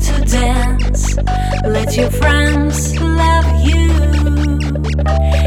to dance. Let your friends love you.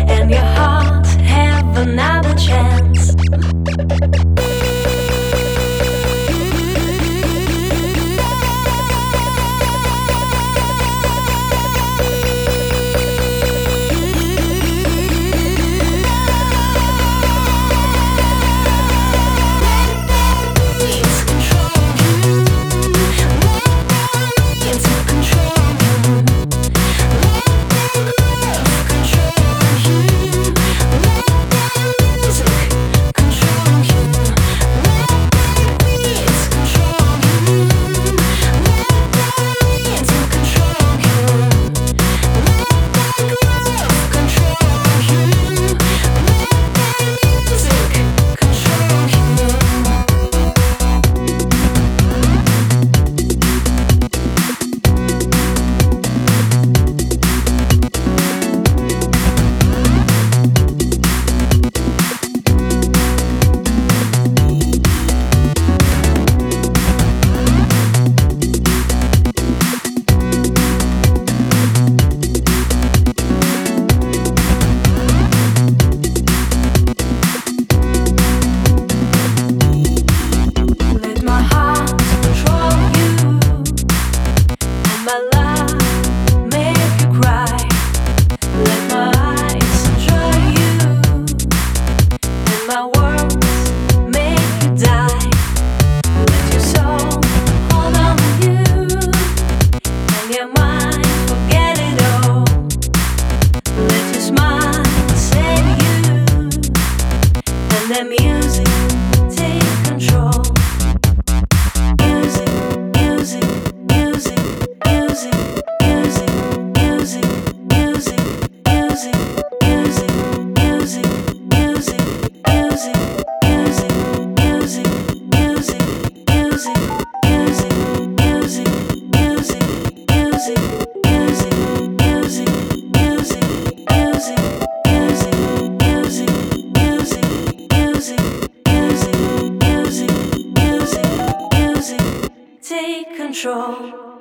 control.